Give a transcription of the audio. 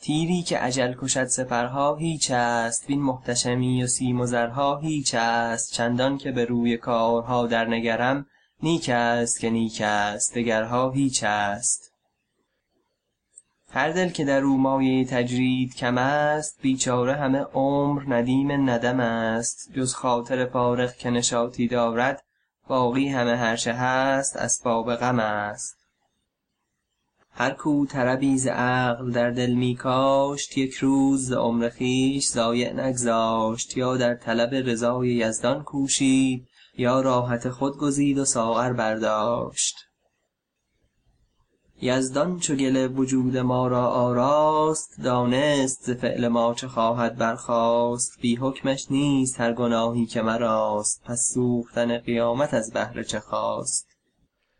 تیری که اجل کشد سپرها هیچ است. وین محتشمی و سیم و زرها هیچ است. چندان که به روی کارها در نگرم نیک است که نیک است. دگرها هیچ است. هر دل که در او مایه تجرید کم است بیچاره همه عمر ندیم ندم است. جز خاطر فارغ که نشاطی دارد باقی همه هر چه هست اسباب غم است. هر کو طربی ز عقل در دل می کاشت یک روز ز عمر خویش ضایع نگذاشت. یا در طلب رضای یزدان کوشید یا راحت خود گزید و ساغر برداشت. یزدان چو گل وجود ما را آراست دانست ز فعل ما چه خواهد برخاست. بی حکمش نیست هر گناهی که مراست پس سوختن قیامت از بهر چه خاست